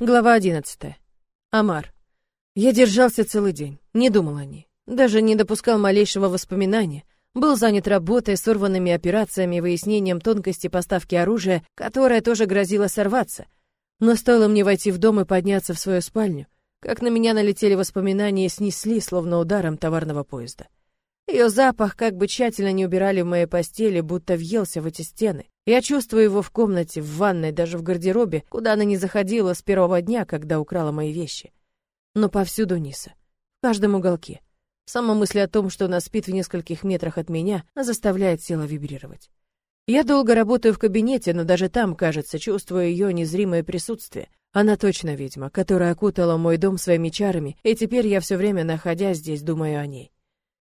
Глава одиннадцатая. Амар. Я держался целый день, не думал о ней, даже не допускал малейшего воспоминания, был занят работой, сорванными операциями, выяснением тонкости поставки оружия, которое тоже грозило сорваться. Но стоило мне войти в дом и подняться в свою спальню, как на меня налетели воспоминания и снесли, словно ударом товарного поезда. Ее запах, как бы тщательно не убирали в моей постели, будто въелся в эти стены. Я чувствую его в комнате, в ванной, даже в гардеробе, куда она не заходила с первого дня, когда украла мои вещи. Но повсюду Ниса. В каждом уголке. Сама мысль о том, что она спит в нескольких метрах от меня, заставляет тело вибрировать. Я долго работаю в кабинете, но даже там, кажется, чувствую ее незримое присутствие. Она точно ведьма, которая окутала мой дом своими чарами, и теперь я все время, находясь здесь, думаю о ней.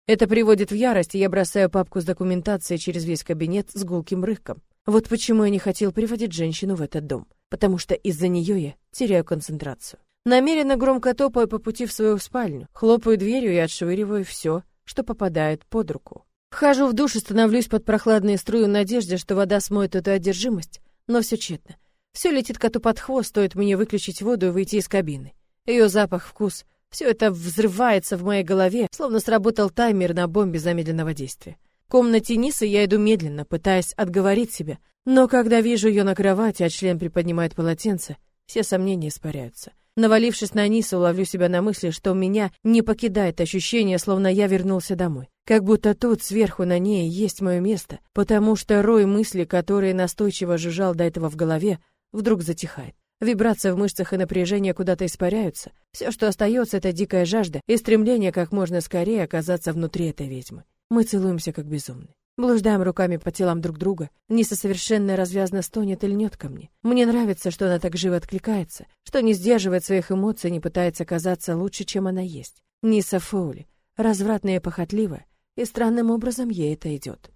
Это приводит в ярость, и я бросаю папку с документацией через весь кабинет с гулким рыком. Вот почему я не хотел приводить женщину в этот дом. Потому что из-за нее я теряю концентрацию. Намеренно громко топаю по пути в свою спальню, хлопаю дверью и отшвыриваю все, что попадает под руку. Вхожу в душ и становлюсь под прохладные струи в надежде, что вода смоет эту одержимость, но все тщетно. Все летит коту под хвост, стоит мне выключить воду и выйти из кабины. Ее запах, вкус — все это взрывается в моей голове, словно сработал таймер на бомбе замедленного действия. В комнате Нисы я иду медленно, пытаясь отговорить себя, но когда вижу ее на кровати, а член приподнимает полотенце, все сомнения испаряются. Навалившись на Нису, ловлю себя на мысли, что меня не покидает ощущение, словно я вернулся домой. Как будто тут, сверху на ней, есть мое место, потому что рой мыслей, которые настойчиво жужжал до этого в голове, вдруг затихает. Вибрация в мышцах и напряжение куда-то испаряются. Все, что остается, это дикая жажда и стремление как можно скорее оказаться внутри этой ведьмы. Мы целуемся как безумные. Блуждаем руками по телам друг друга. Ниса совершенно развязно стонет и льнет ко мне. Мне нравится, что она так живо откликается, что не сдерживает своих эмоций, не пытается казаться лучше, чем она есть. Ниса Фоули, развратная и похотливая, и странным образом ей это идет.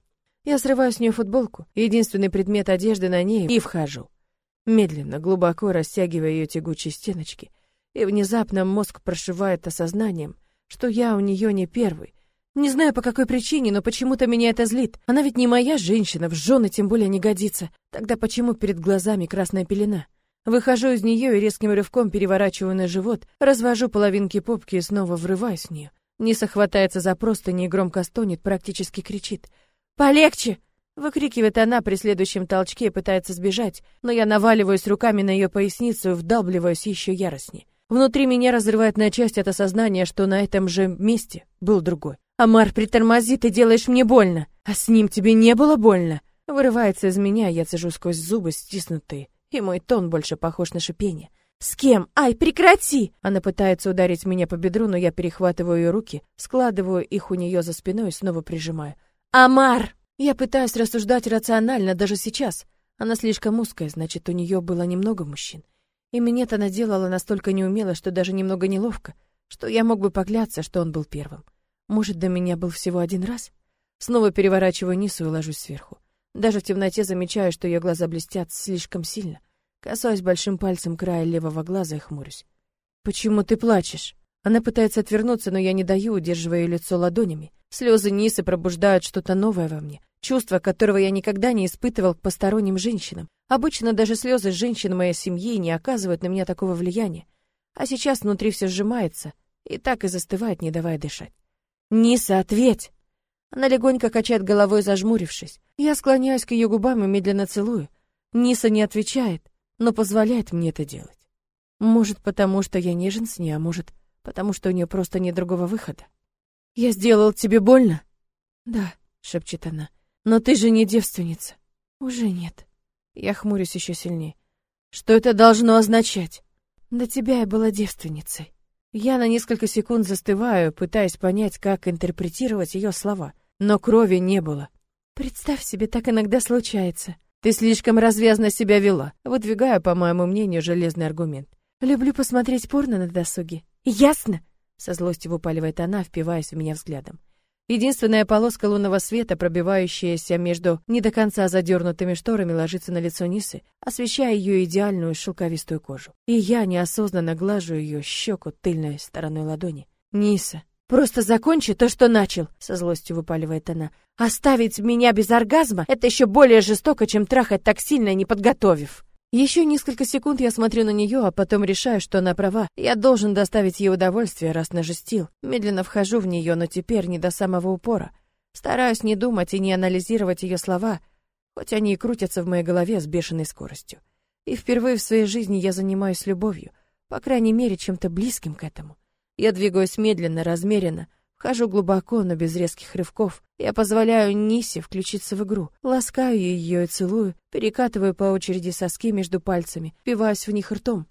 Я срываю с нее футболку, единственный предмет одежды на ней, и вхожу медленно, глубоко растягивая ее тягучие стеночки, и внезапно мозг прошивает осознанием, что я у нее не первый. Не знаю по какой причине, но почему-то меня это злит. Она ведь не моя женщина, в жены тем более не годится. Тогда почему перед глазами красная пелена? Выхожу из нее и резким рывком переворачиваю на живот, развожу половинки попки и снова врываюсь в нее. Ниса хватается за простыни и громко стонет, практически кричит. «Полегче!» Выкрикивает она при следующем толчке и пытается сбежать, но я наваливаюсь руками на ее поясницу и вдалбливаюсь еще яростнее. Внутри меня разрывает на части от осознания, что на этом же месте был другой. «Амар, притормози, ты делаешь мне больно!» «А с ним тебе не было больно?» Вырывается из меня, я цежу сквозь зубы стиснутые, и мой тон больше похож на шипение. «С кем? Ай, прекрати!» Она пытается ударить меня по бедру, но я перехватываю ее руки, складываю их у нее за спиной и снова прижимаю. «Амар!» Я пытаюсь рассуждать рационально даже сейчас. Она слишком узкая, значит, у нее было немного мужчин. И минет она делала настолько неумело, что даже немного неловко, что я мог бы покляться, что он был первым. Может, до меня был всего один раз? Снова переворачиваю Нису и ложусь сверху. Даже в темноте замечаю, что ее глаза блестят слишком сильно. Касаюсь большим пальцем края левого глаза и хмурюсь. «Почему ты плачешь?» Она пытается отвернуться, но я не даю, удерживая ее лицо ладонями. Слезы Нисы пробуждают что-то новое во мне чувство, которого я никогда не испытывал к посторонним женщинам. Обычно даже слезы женщин моей семьи не оказывают на меня такого влияния. А сейчас внутри все сжимается и так и застывает, не давая дышать. «Ниса, ответь!» Она легонько качает головой, зажмурившись. Я склоняюсь к ее губам и медленно целую. Ниса не отвечает, но позволяет мне это делать. Может, потому что я нежен с ней, а может, потому что у нее просто нет другого выхода. «Я сделал тебе больно?» «Да», — шепчет она. Но ты же не девственница. Уже нет. Я хмурюсь еще сильнее. Что это должно означать? До тебя я была девственницей. Я на несколько секунд застываю, пытаясь понять, как интерпретировать ее слова, но крови не было. Представь себе, так иногда случается. Ты слишком развязно себя вела. Выдвигаю, по моему мнению, железный аргумент. Люблю посмотреть порно на досуге. Ясно? Со злостью выпаливает она, впиваясь в меня взглядом. Единственная полоска лунного света, пробивающаяся между не до конца задернутыми шторами, ложится на лицо Нисы, освещая ее идеальную шелковистую кожу. И я неосознанно глажу ее щеку тыльной стороной ладони. «Ниса, просто закончи то, что начал!» — со злостью выпаливает она. «Оставить меня без оргазма — это еще более жестоко, чем трахать так сильно, не подготовив!» Еще несколько секунд я смотрю на нее, а потом решаю, что она права. Я должен доставить ей удовольствие, раз нажестил. Медленно вхожу в нее, но теперь не до самого упора. Стараюсь не думать и не анализировать ее слова, хоть они и крутятся в моей голове с бешеной скоростью. И впервые в своей жизни я занимаюсь любовью, по крайней мере, чем-то близким к этому. Я двигаюсь медленно, размеренно, Хожу глубоко, но без резких рывков. Я позволяю Нисе включиться в игру. Ласкаю ее и целую, перекатываю по очереди соски между пальцами, впиваюсь в них ртом.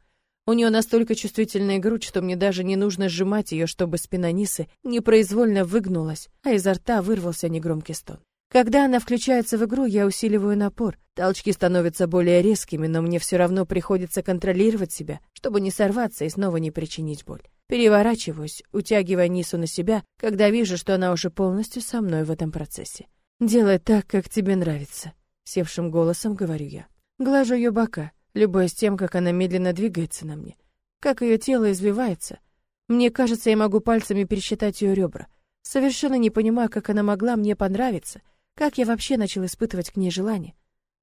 У нее настолько чувствительная грудь, что мне даже не нужно сжимать ее, чтобы спина Нисы непроизвольно выгнулась, а изо рта вырвался негромкий стон. Когда она включается в игру, я усиливаю напор. Толчки становятся более резкими, но мне все равно приходится контролировать себя, чтобы не сорваться и снова не причинить боль. Переворачиваюсь, утягивая Нису на себя, когда вижу, что она уже полностью со мной в этом процессе. «Делай так, как тебе нравится», — севшим голосом говорю я. Глажу ее бока, любуясь тем, как она медленно двигается на мне, как ее тело извивается. Мне кажется, я могу пальцами пересчитать ее ребра. Совершенно не понимаю, как она могла мне понравиться, как я вообще начал испытывать к ней желание.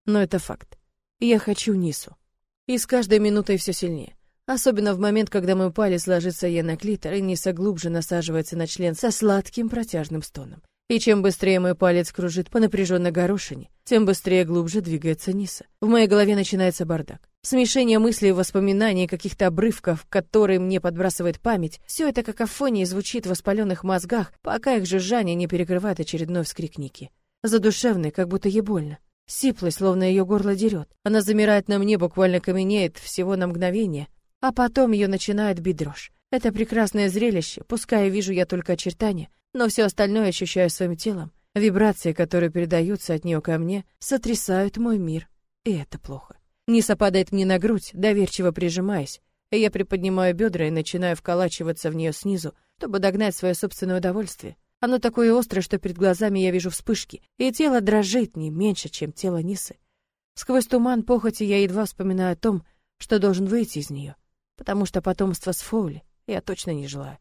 Но это факт. Я хочу Нису. И с каждой минутой все сильнее. Особенно в момент, когда мой палец ложится ей на клитор, и Ниса глубже насаживается на член со сладким протяжным стоном. И чем быстрее мой палец кружит по напряженной горошине, тем быстрее глубже двигается Ниса. В моей голове начинается бардак. Смешение мыслей воспоминаний, каких-то обрывков, которые мне подбрасывает память, все это какофонией звучит в воспаленных мозгах, пока их жужжание не перекрывает очередной вскрик Ники. Задушевный, как будто ей больно. Сиплый, словно ее горло дерет. Она замирает на мне, буквально каменеет всего на мгновение, а потом ее начинает бить дрожь. Это прекрасное зрелище, пускай вижу я только очертания, но все остальное ощущаю своим телом. Вибрации, которые передаются от нее ко мне, сотрясают мой мир, и это плохо. Ниса падает мне на грудь, доверчиво прижимаясь, я приподнимаю бедра и начинаю вколачиваться в нее снизу, чтобы догнать свое собственное удовольствие. Оно такое острое, что перед глазами я вижу вспышки, и тело дрожит не меньше, чем тело Нисы. Сквозь туман похоти я едва вспоминаю о том, что должен выйти из нее потому что потомство с Фоули я точно не желаю.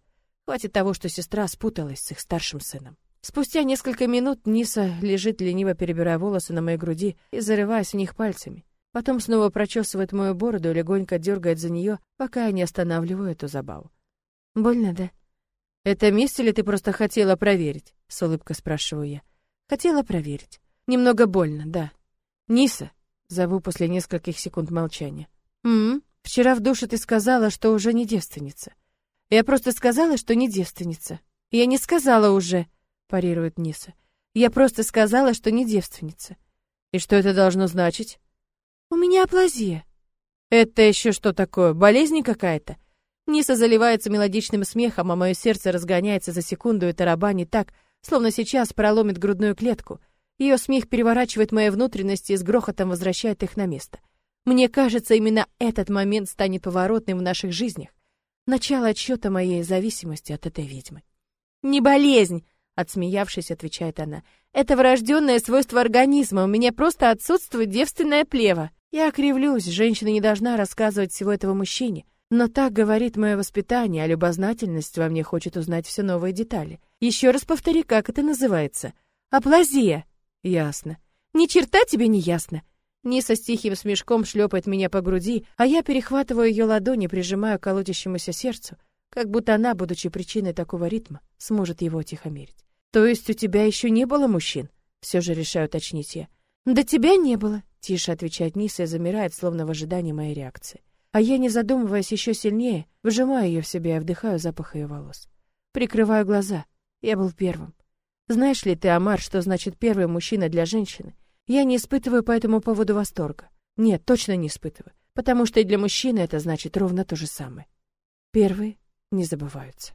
Хватит того, что сестра спуталась с их старшим сыном. Спустя несколько минут Ниса лежит лениво перебирая волосы на моей груди и зарываясь в них пальцами. Потом снова прочесывает мою бороду и легонько дергает за нее, пока я не останавливаю эту забаву. «Больно, да?» «Это место или ты просто хотела проверить?» — с улыбкой спрашиваю я. «Хотела проверить. Немного больно, да». «Ниса!» — зову после нескольких секунд молчания. «М-м?» Вчера в душе ты сказала, что уже не девственница. Я просто сказала, что не девственница. Я не сказала уже, парирует Ниса. Я просто сказала, что не девственница. И что это должно значить? У меня аплазия. Это еще что такое? Болезнь какая-то? Ниса заливается мелодичным смехом, а мое сердце разгоняется за секунду и тарабанит так, словно сейчас проломит грудную клетку. Ее смех переворачивает мои внутренности и с грохотом возвращает их на место. Мне кажется, именно этот момент станет поворотным в наших жизнях. Начало отсчета моей зависимости от этой ведьмы. «Не болезнь!» — отсмеявшись, отвечает она. «Это врожденное свойство организма, у меня просто отсутствует девственное плево. Я окривлюсь, женщина не должна рассказывать всего этого мужчине. Но так говорит мое воспитание, а любознательность во мне хочет узнать все новые детали. Еще раз повтори, как это называется. Аплазия. Ясно. Ни черта тебе не ясно. Ниса с тихим смешком шлепает меня по груди, а я перехватываю ее ладони, прижимаю колотящемуся сердцу, как будто она, будучи причиной такого ритма, сможет его утихомирить. То есть у тебя еще не было мужчин? Все же решаю уточнить я. Да тебя не было, тише отвечает Ниса и замирает, словно в ожидании моей реакции. А я, не задумываясь еще сильнее, выжимаю ее в себя и вдыхаю запах ее волос. Прикрываю глаза. Я был первым. Знаешь ли ты, Амар, что значит первый мужчина для женщины? Я не испытываю по этому поводу восторга. Нет, точно не испытываю, потому что и для мужчины это значит ровно то же самое. Первые не забываются.